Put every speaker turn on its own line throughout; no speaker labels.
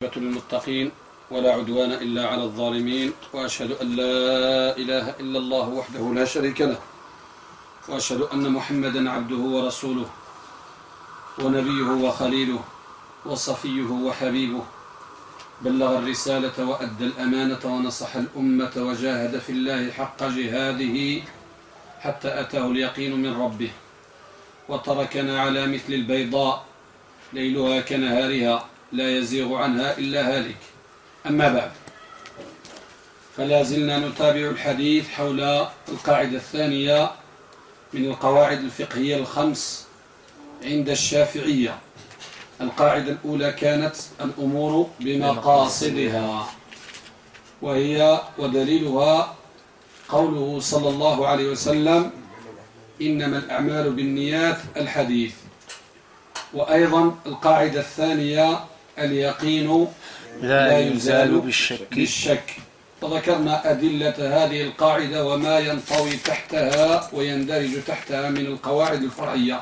للمتقين ولا عدوان إلا على الظالمين وأشهد أن لا إله إلا الله وحده لا شريك له وأشهد أن محمدا عبده ورسوله ونبيه وخليله وصفيه وحبيبه. بلغ الرسالة وأدى الأمانة ونصح الأمة وجاهد في الله حق جهاده حتى أتاه اليقين من ربه وتركنا على مثل البيضاء ليلها كنهارها. لا يزيغ عنها إلا هالك. أما بعد فلا زلنا نتابع الحديث حول القاعدة الثانية من القواعد الفقهية الخمس عند الشافعية. القاعدة الأولى كانت الأمور بمقاصدها وهي ودليلها قوله صلى الله عليه وسلم إنما الأعمال بالنيات الحديث. وأيضا القاعدة الثانية اليقين
لا يزال بالشك.
بالشك. وذكرنا أدلة هذه القاعدة وما ينطوي تحتها ويندرج تحتها من القواعد الفرعية.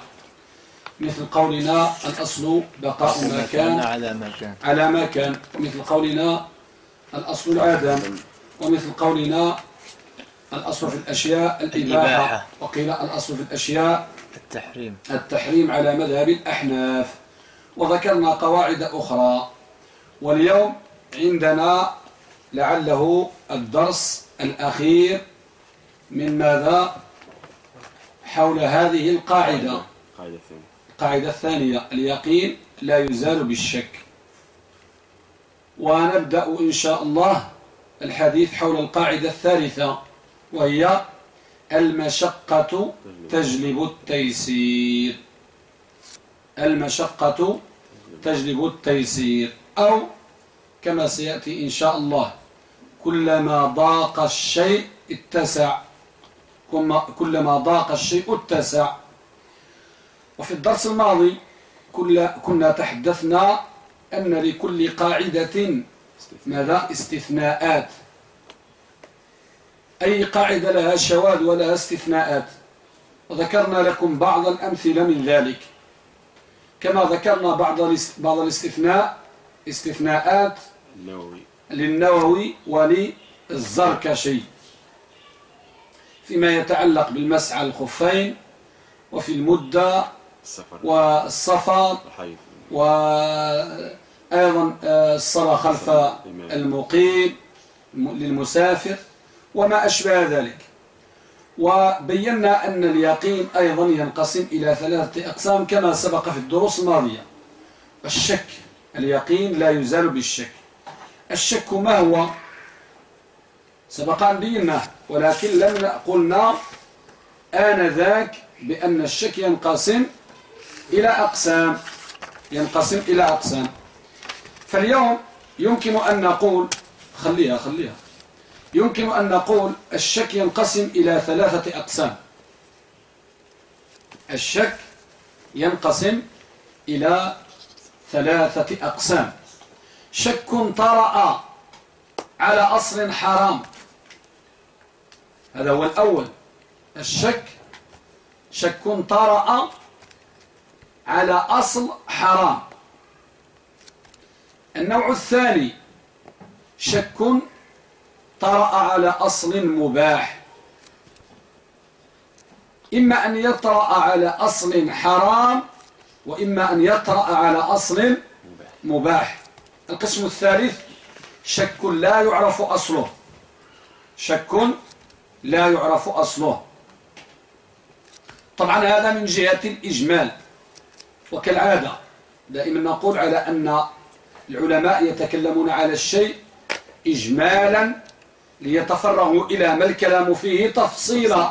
مثل قولنا الأصل بقاء ما كان
على ما كان.
على ما كان. مثل قولنا الأصل العدم. ومثل قولنا الأصل في الأشياء الإباحة.
الإباحة.
وقيل الأصل في الأشياء
التحريم.
التحريم على مذهب الأحناف. وذكرنا قواعد أخرى. واليوم عندنا لعله الدرس الأخير من ماذا؟ حول هذه القاعدة. القاعدة الثانية اليقين لا يزال بالشك. ونبدأ إن شاء الله الحديث حول القاعدة الثالثة وهي المشقة تجلب التيسير. المشقة تجلب التيسير أو كما سيأتي إن شاء الله كلما ضاق الشيء اتسع كلما ضاق الشيء اتسع. وفي الدرس الماضي كنا تحدثنا أن لكل قاعدة ماذا؟ استثناءات. أي قاعدة لها شواذ ولها استثناءات. وذكرنا لكم بعض الأمثلة من ذلك. كما ذكرنا بعض بعض الاستثناء استثناءات
النووي
للنووي وللزركشي. فيما يتعلق بالمسح على الخفين وفي المدة
السفر
والسفر وأيضا آه، الصلاة خلف المقيم للمسافر وما أشبه ذلك. وبينا أن اليقين أيضا ينقسم إلى ثلاثة أقسام كما سبق في الدروس الماضية. الشك اليقين لا يزال بالشك. الشك ما هو؟ سبق أن بيناه ولكن لم قلنا آنذاك بأن الشك ينقسم إلى أقسام ينقسم إلى أقسام. فاليوم يمكن أن نقول خليها خليها. يمكن أن نقول الشك ينقسم إلى ثلاثة أقسام. الشك ينقسم إلى ثلاثة أقسام. شك طرأ على أصل حرام. هذا هو الأول. الشك شك طرأ على أصل حرام. النوع الثاني شك طرأ على أصل مباح. إما أن يطرأ على أصل حرام وإما أن يطرأ على أصل مباح. القسم الثالث شك لا يعرف أصله. شك لا يعرف أصله. طبعا هذا من جهة الإجمال. وكالعادة دائما نقول على أن العلماء يتكلمون على الشيء إجمالا ليتفرغوا إلى ما الكلام فيه تفصيلا.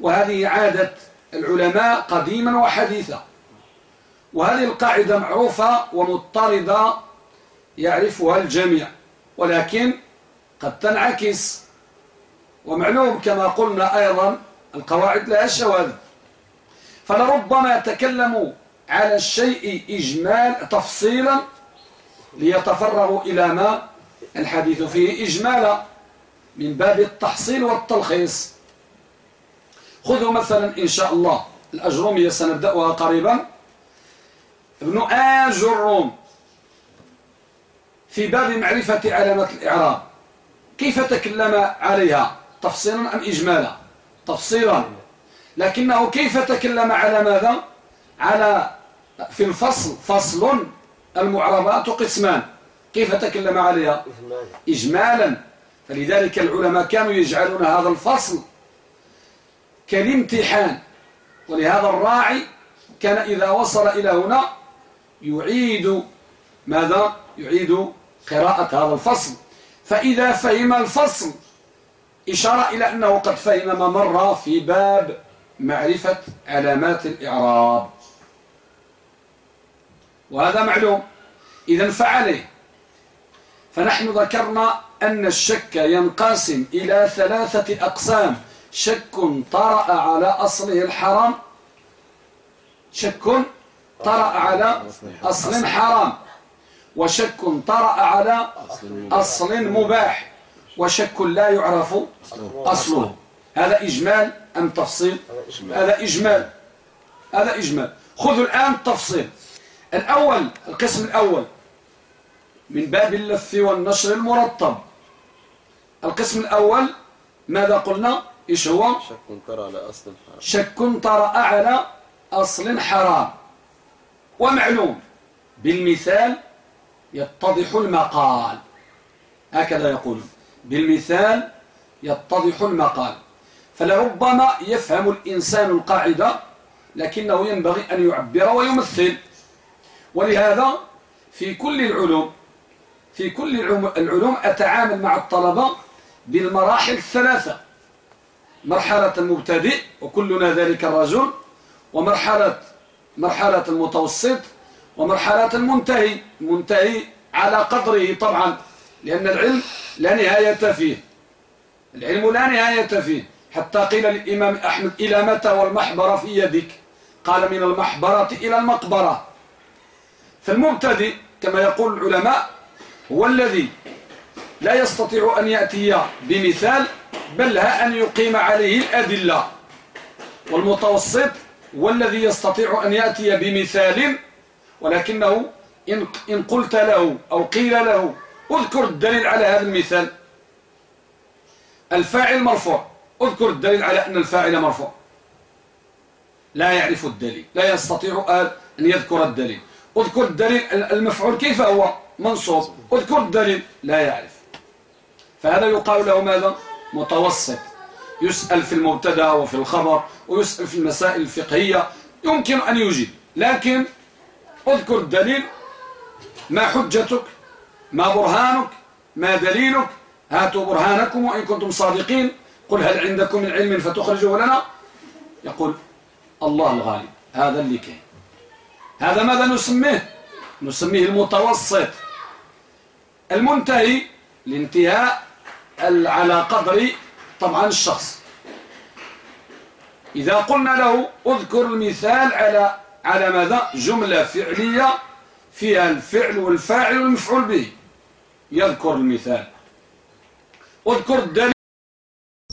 وهذه عادة العلماء قديما وحديثا. وهذه القاعدة معروفة ومضطردة يعرفها الجميع ولكن قد تنعكس. ومعلوم كما قلنا أيضا القواعد لها شواذ فلربما تكلموا على الشيء إجمال تفصيلا ليتفرغوا إلى ما الحديث فيه إجمالا. من باب التحصيل والتلخيص. خذوا مثلا إن شاء الله الأجرومية سنبدأها قريبا. ابن آج الروم في باب معرفة علامات الإعراب. كيف تكلم عليها؟ تفصيلا أم إجمالا؟ تفصيلا. لكنه كيف تكلم على ماذا؟ على في الفصل فصل المعربات قسمان. كيف تكلم عليها؟ إجمالا. فلذلك العلماء كانوا يجعلون هذا الفصل كالامتحان. ولهذا الراعي كان إذا وصل إلى هنا يعيد ماذا؟ يعيد قراءة هذا الفصل. فإذا فهم الفصل إشارة إلى أنه قد فهم ما مر في باب معرفة علامات الإعراب. وهذا معلوم. إذا فعله فنحن ذكرنا أن الشك ينقسم إلى ثلاثة أقسام. شك طرأ على أصله الحرام. شك طرأ على أصل حرام. وشك طرأ على أصل مباح. وشك لا يعرف أصله. هذا إجمال أم تفصيل؟ هذا إجمال. هذا إجمال. خذوا الآن التفصيل. الأول القسم الأول. من باب اللف والنشر المرطب. القسم الأول ماذا قلنا؟ إيش هو؟
شك طرأ على أصل حرام.
شك طرأ على أصل حرام. ومعلوم بالمثال يتضح المقال. هكذا يقول بالمثال يتضح المقال. فلربما يفهم الإنسان القاعدة لكنه ينبغي أن يعبر ويمثل. ولهذا في كل العلوم في كل العلوم أتعامل مع الطلبة بالمراحل الثلاثة. مرحلة المبتدئ وكلنا ذلك الرجل ومرحلة مرحلة المتوسط ومرحلة المنتهي. المنتهي على قدره طبعا لأن العلم لا نهاية فيه. العلم لا نهاية فيه. حتى قيل للإمام أحمد إلى متى والمحبرة في يدك؟ قال من المحبرة إلى المقبرة. فالمبتدئ كما يقول العلماء هو الذي لا يستطيع أن يأتي بمثال بل ها أن يقيم عليه الأدلة. والمتوسط هو الذي يستطيع أن يأتي بمثال ولكنه إن قلت له أو قيل له اذكر الدليل على هذا المثال. الفاعل مرفوع. اذكر الدليل على أن الفاعل مرفوع. لا يعرف الدليل. لا يستطيع أن يذكر الدليل. اذكر الدليل المفعول كيف هو؟ منصوب. اذكر الدليل لا يعرف. فهذا يقال له ماذا؟ متوسط. يسأل في المبتدأ وفي الخبر ويسأل في المسائل الفقهية. يمكن أن يجيب. لكن اذكر الدليل. ما حجتك؟ ما برهانك؟ ما دليلك؟ هاتوا برهانكم وإن كنتم صادقين. قل هل عندكم من علم فتخرجوا لنا؟ يقول الله الغالب هذا اللي كان. هذا ماذا نسميه؟ نسميه المتوسط. المنتهي الانتهاء على قدر طبعا الشخص. إذا قلنا له اذكر المثال على على ماذا؟ جملة فعلية فيها الفعل والفاعل والمفعول به. يذكر المثال. اذكر الدليل